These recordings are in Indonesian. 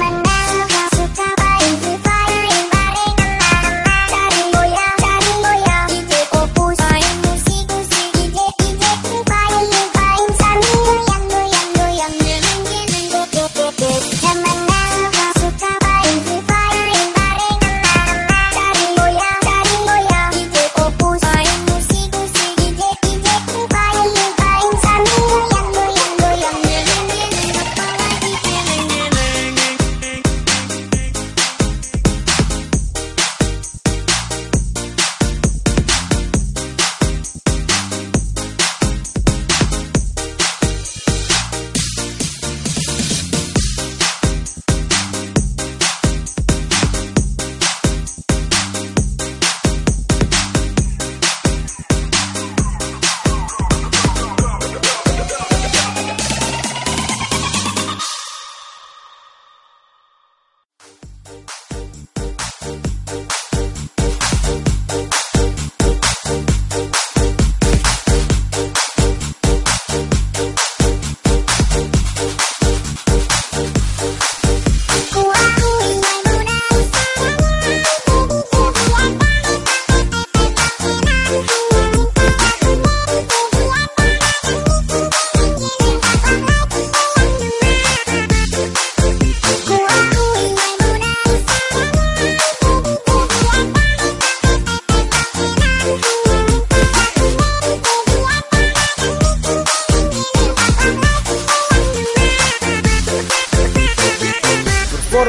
I'm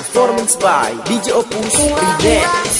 Performance by DJ Opus Remix